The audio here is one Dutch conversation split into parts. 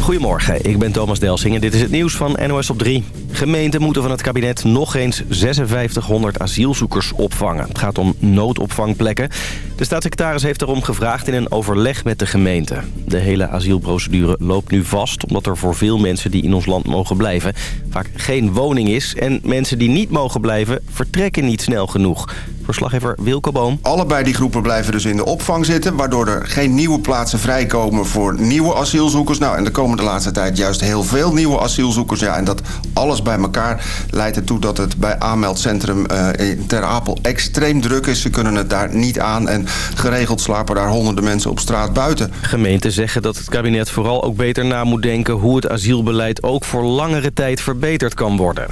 Goedemorgen, ik ben Thomas Delsing en dit is het nieuws van NOS op 3. Gemeenten moeten van het kabinet nog eens 5600 asielzoekers opvangen. Het gaat om noodopvangplekken. De staatssecretaris heeft erom gevraagd in een overleg met de gemeente. De hele asielprocedure loopt nu vast... omdat er voor veel mensen die in ons land mogen blijven... vaak geen woning is. En mensen die niet mogen blijven vertrekken niet snel genoeg. Verslaggever Wilco Boom. Allebei die groepen blijven dus in de opvang zitten... waardoor er geen nieuwe plaatsen vrijkomen voor nieuwe asielzoekers. Nou, en er komen de laatste tijd juist heel veel nieuwe asielzoekers. Ja, en dat alles bij elkaar leidt ertoe dat het bij aanmeldcentrum uh, in Ter Apel extreem druk is. Ze kunnen het daar niet aan en geregeld slapen daar honderden mensen op straat buiten. Gemeenten zeggen dat het kabinet vooral ook beter na moet denken... hoe het asielbeleid ook voor langere tijd verbeterd kan worden.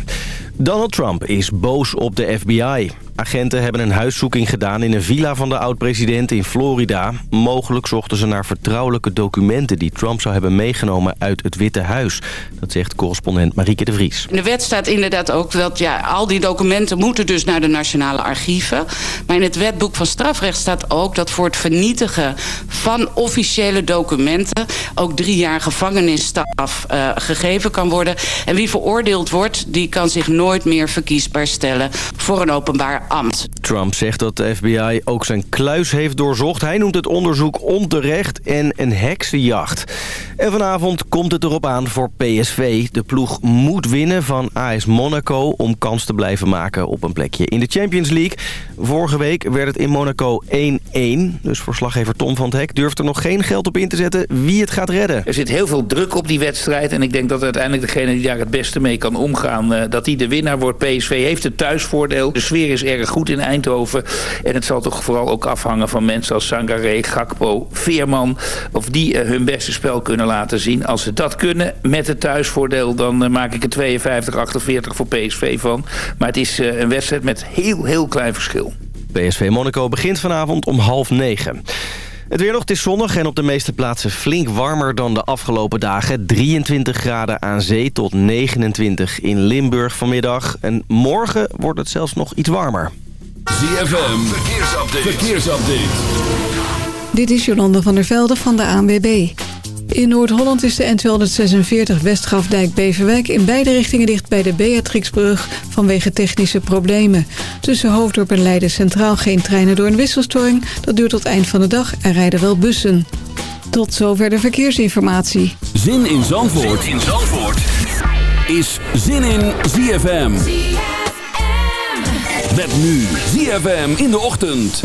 Donald Trump is boos op de FBI. Agenten hebben een huiszoeking gedaan in een villa van de oud-president in Florida. Mogelijk zochten ze naar vertrouwelijke documenten die Trump zou hebben meegenomen uit het Witte Huis. Dat zegt correspondent Marieke de Vries. In de wet staat inderdaad ook dat ja, al die documenten moeten dus naar de nationale archieven. Maar in het wetboek van strafrecht staat ook dat voor het vernietigen van officiële documenten ook drie jaar gevangenisstraf uh, gegeven kan worden. En wie veroordeeld wordt, die kan zich nooit meer verkiesbaar stellen voor een openbaar ambt. Trump zegt dat de FBI ook zijn kluis heeft doorzocht. Hij noemt het onderzoek onterecht en een heksenjacht. En vanavond komt het erop aan voor PSV. De ploeg moet winnen van AS Monaco om kans te blijven maken op een plekje in de Champions League. Vorige week werd het in Monaco 1-1. Dus verslaggever Tom van het Hek durft er nog geen geld op in te zetten wie het gaat redden. Er zit heel veel druk op die wedstrijd. En ik denk dat uiteindelijk degene die daar het beste mee kan omgaan... Eh, dat die de winnaar wordt. PSV heeft het thuisvoordeel. De sfeer is erg goed in Eindhoven. En het zal toch vooral ook afhangen van mensen als Sangaré, Gakpo, Veerman. Of die uh, hun beste spel kunnen laten zien. Als ze dat kunnen met het thuisvoordeel... dan uh, maak ik er 52-48 voor PSV van. Maar het is uh, een wedstrijd met heel, heel klein verschil. PSV Monaco begint vanavond om half negen. Het weer nog, het is zonnig en op de meeste plaatsen flink warmer dan de afgelopen dagen. 23 graden aan zee tot 29 in Limburg vanmiddag. En morgen wordt het zelfs nog iets warmer. ZFM, verkeersupdate. verkeersupdate. Dit is Jolanda van der Velde van de ANWB. In Noord-Holland is de N246 Westgrafdijk-Beverwijk in beide richtingen dicht bij de Beatrixbrug vanwege technische problemen. Tussen Hoofddorp en Leiden Centraal geen treinen door een wisselstoring. Dat duurt tot eind van de dag en rijden wel bussen. Tot zover de verkeersinformatie. Zin in Zandvoort, zin in Zandvoort. is Zin in ZFM. ZFM. Met nu ZFM in de ochtend.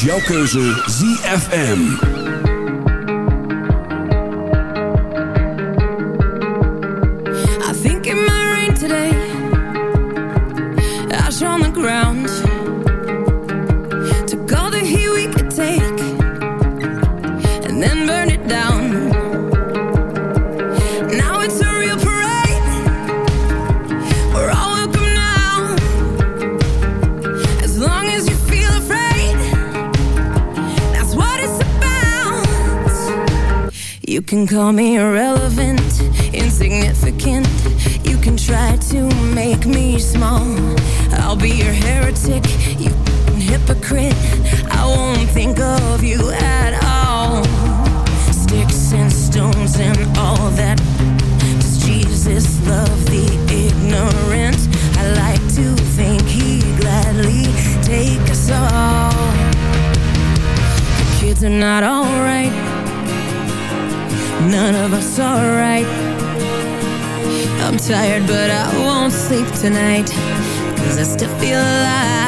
Jouw keuze ZFM. Call me irrelevant, insignificant. You can try to make me small. I'll be your heretic, none of us are right I'm tired but I won't sleep tonight. Cause I still feel alive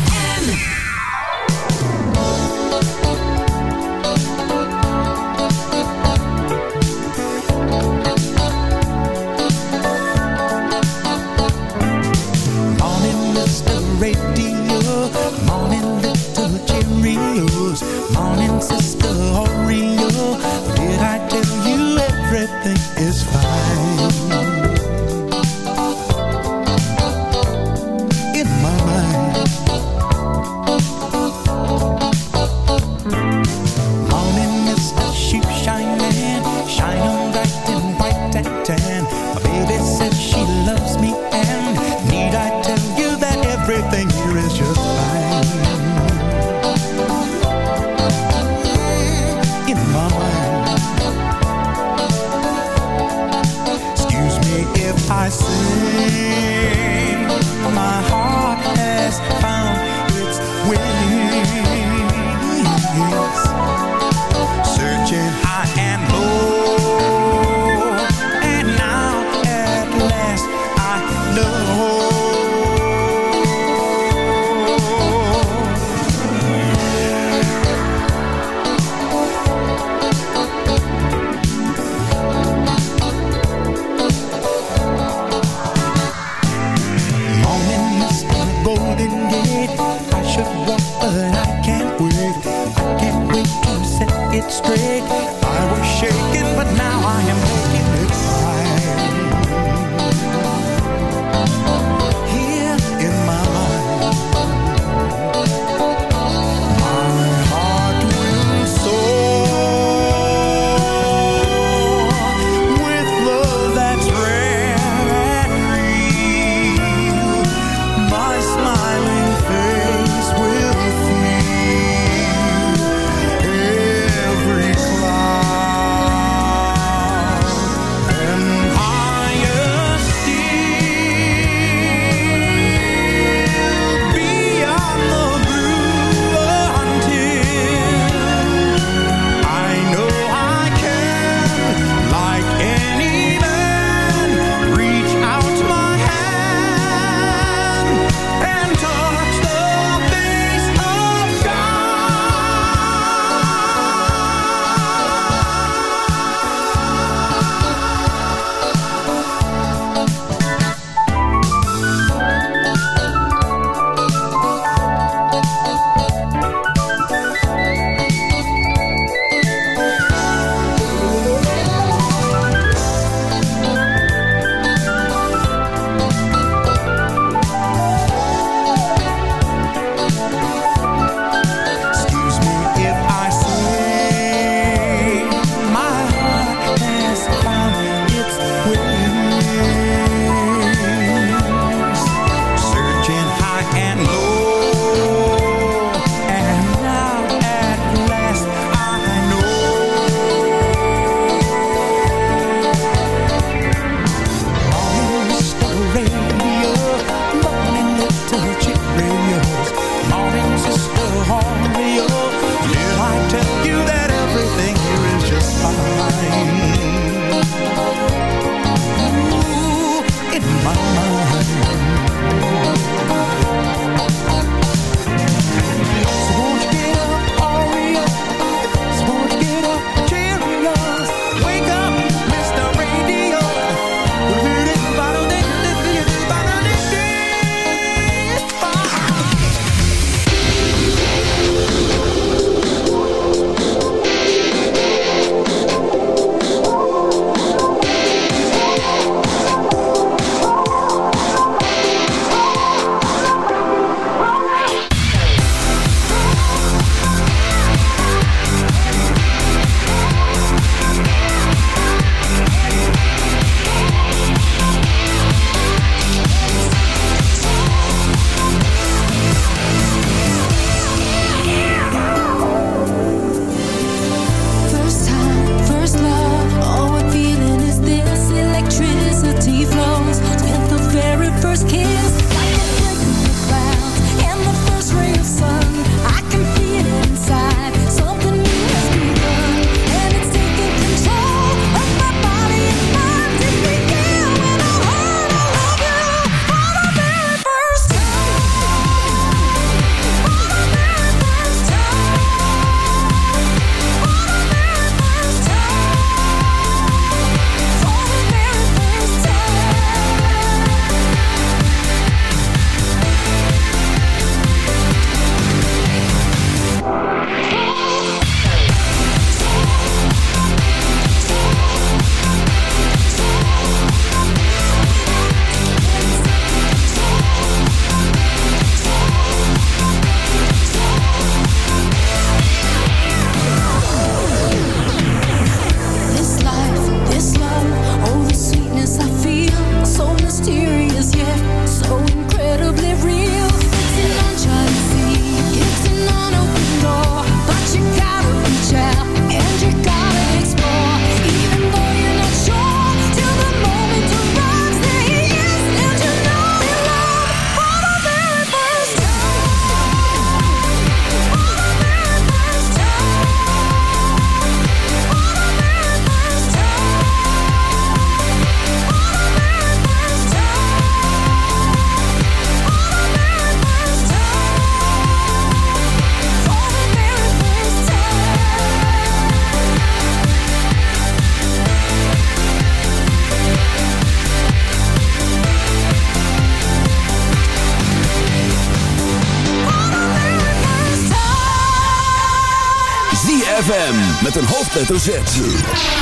Hoofdletter.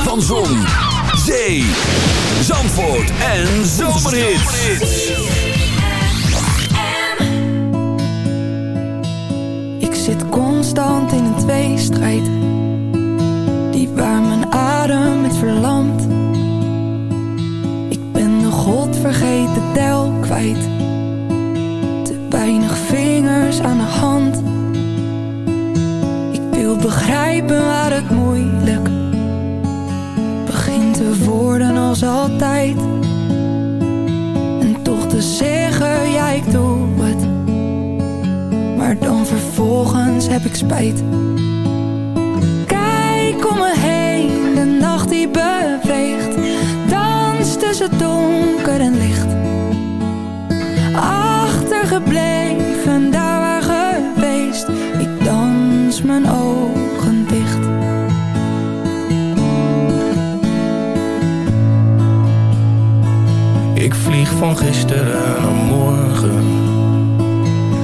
Van Zon, Zee, Zandvoort en Zomerhits. Ik zit constant in een tweestrijd. Die waar mijn adem met verlamt. Ik ben de godvergeten tel kwijt. Te weinig vingers aan de hand wil begrijpen waar het moeilijk begint te worden als altijd. En toch te zeggen, ja ik doe het. Maar dan vervolgens heb ik spijt. Kijk om me heen, de nacht die beweegt. Dans tussen donker en licht. Achtergebleven, mijn ogen dicht. Ik vlieg van gisteren naar morgen.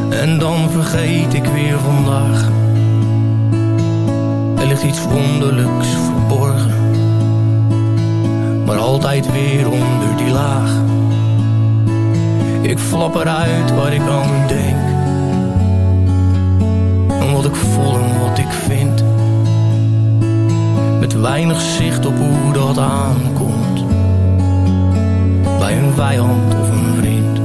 En dan vergeet ik weer vandaag. Er ligt iets wonderlijks verborgen. Maar altijd weer onder die laag. Ik flap eruit waar ik aan denk. En wat ik voel ik vind. Met weinig zicht op hoe dat aankomt. Bij een vijand of een vriend.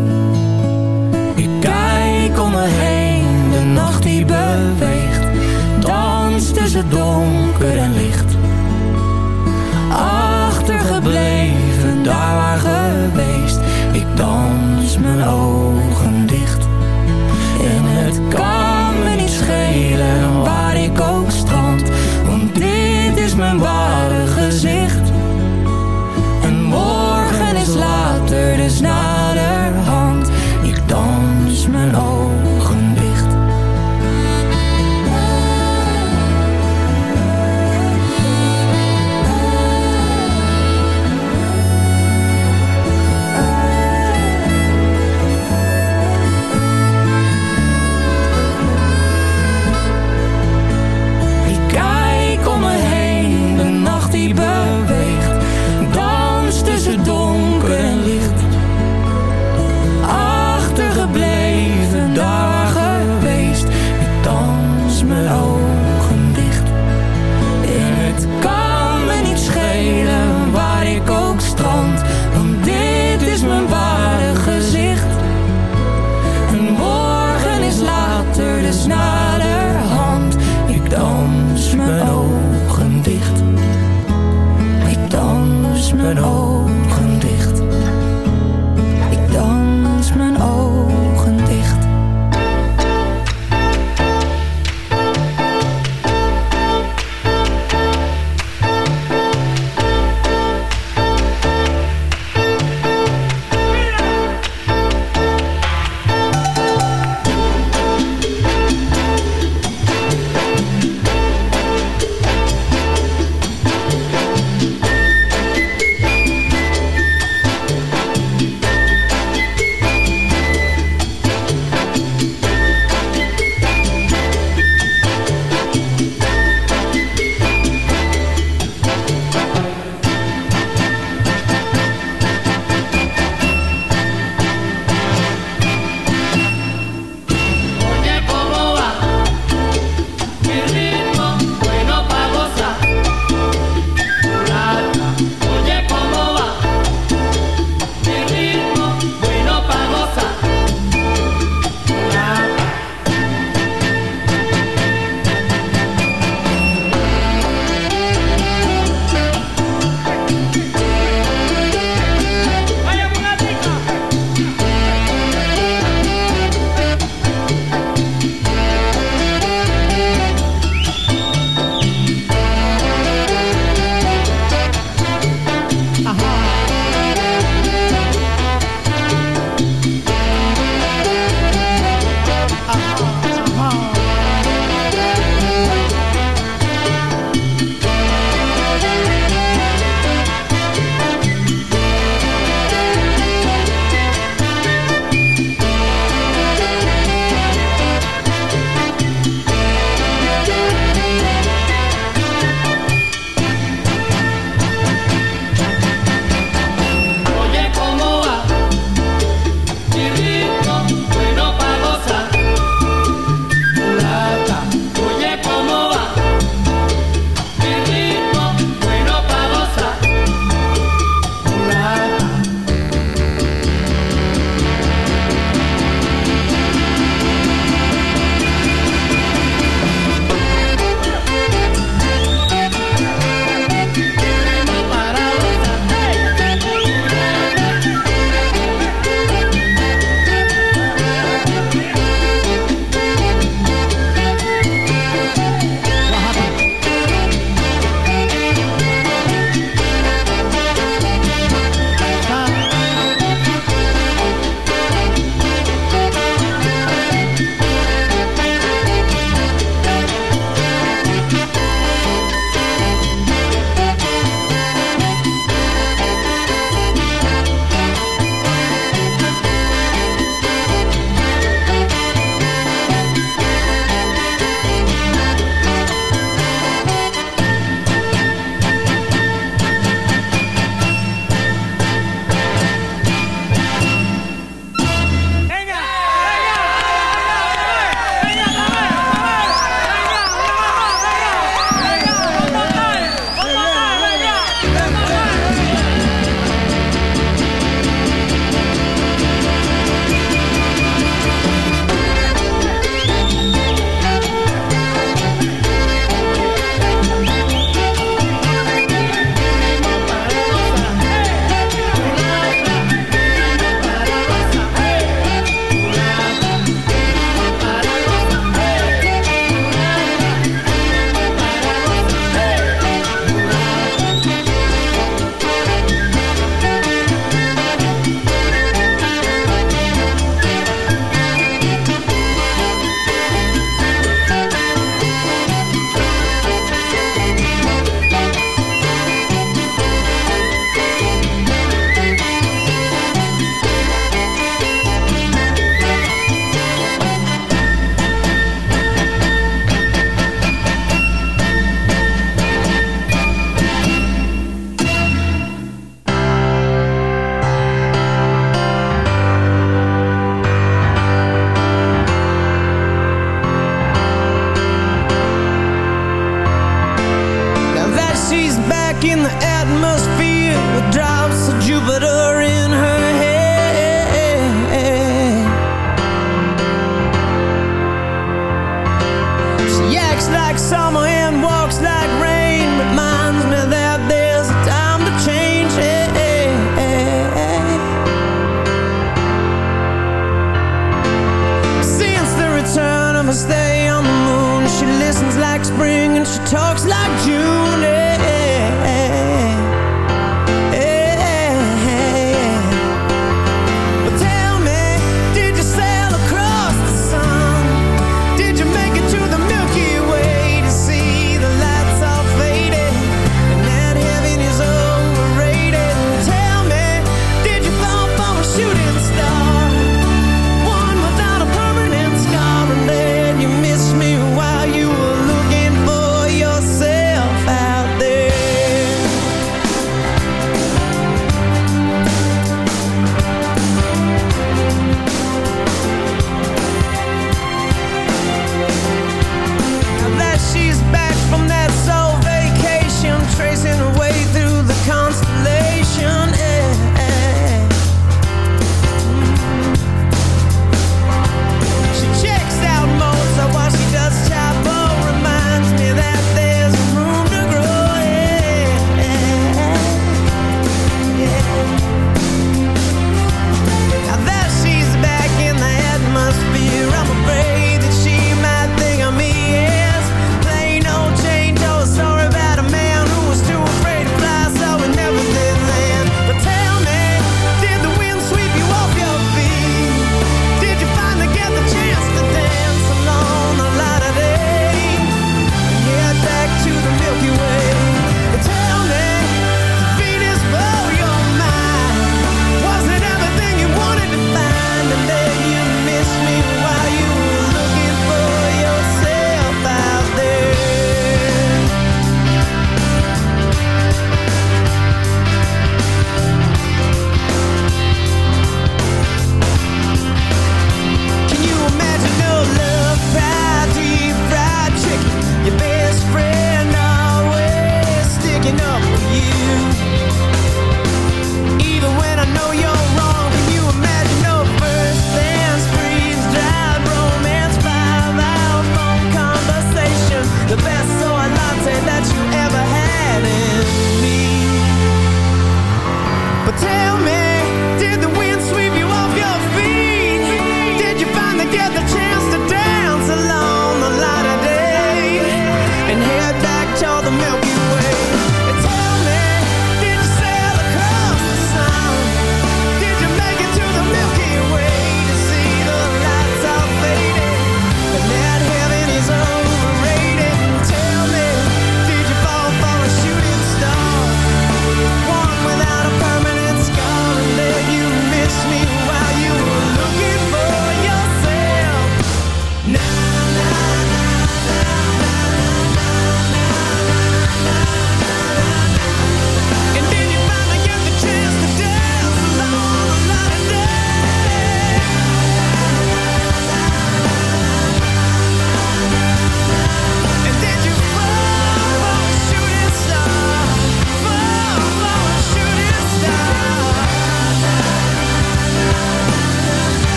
Ik kijk om me heen, de nacht die beweegt. Dans tussen donker en licht. Achtergebleven, daar waar geweest. Ik dans mijn ogen dicht. En het kan me niet schelen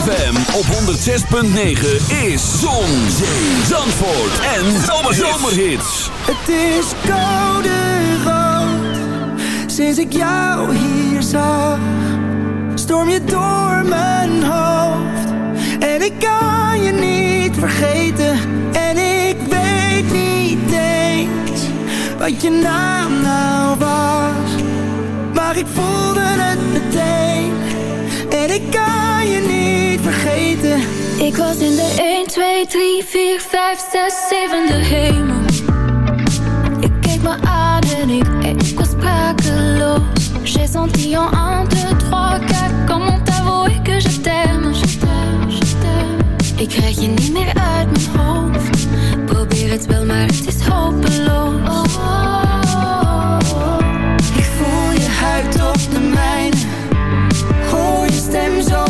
ZFM op 106.9 is Zon, Zee, Zandvoort en Zomerhits. Het is koude rood Sinds ik jou hier zag. Storm je door mijn hoofd En ik kan je niet vergeten. En ik weet niet eens Wat je naam nou was Maar ik voelde het meteen. En ik kan je niet vergeten Ik was in de 1, 2, 3, 4, 5, 6, 7 de hemel. Ik keek me aan en ik, ik was sprakeloos. J'ai senti en 1, 2, 3, 4, comment t'avouer que je t'aime, je t'aime, je t'aime. Ik krijg je niet meer uit mijn hoofd. Probeer het wel, maar het is hopeloos. Oh, oh, oh. Ik voel je huid op de mijne Hoor je stem zo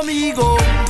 Amigo.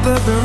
above the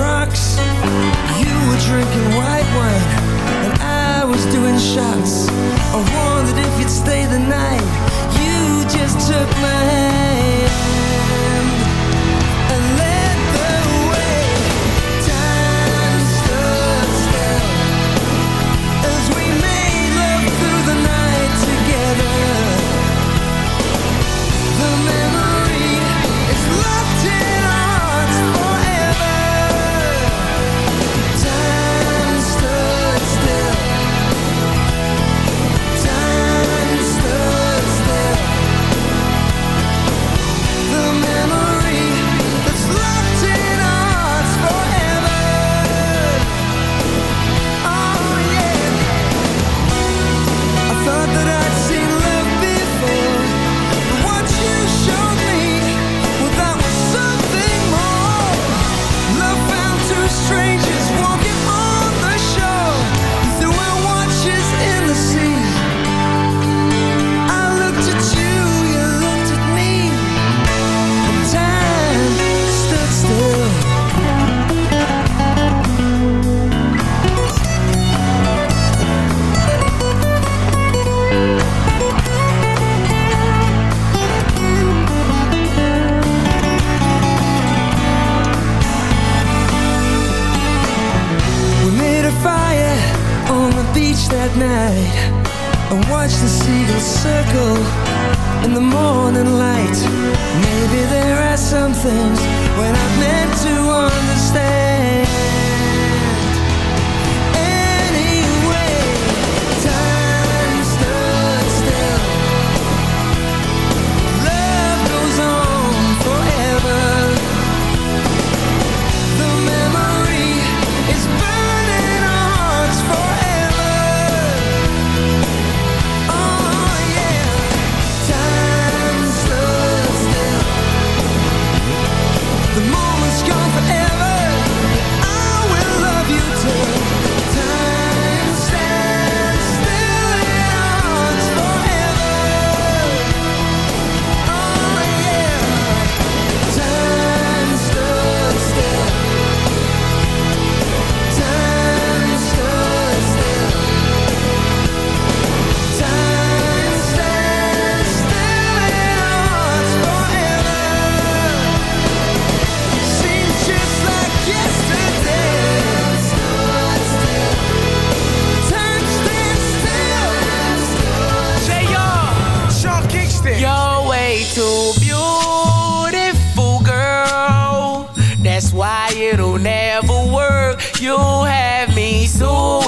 on the beach that night. And watched the seagulls circle in the morning light. Maybe there are some things when I'm meant to understand.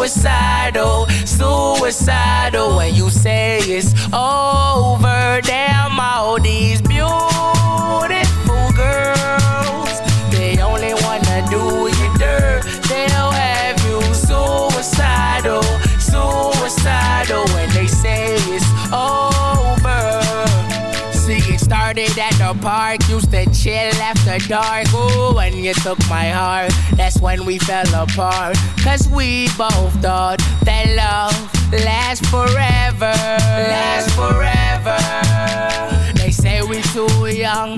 suicidal, suicidal when you say it's over. at the park, used to chill after dark. Ooh, when you took my heart, that's when we fell apart. Cause we both thought that love lasts forever. Lasts forever. They say we too young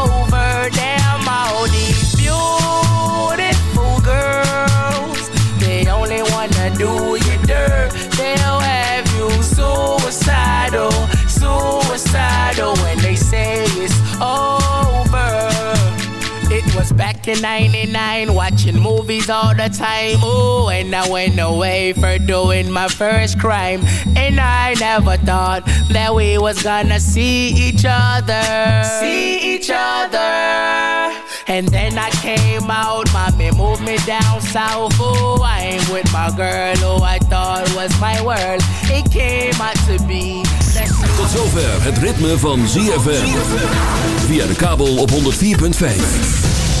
back in 99, watching movies all the time. Oh, and I went away for doing my first crime. And I never thought that we was gonna see each other. See each other. And then I came out, mommy moved me down south. Oh, I ain't with my girl who I thought was my world. It came out to be. Tot zover het ritme van ZFM. Via de kabel op 104.5.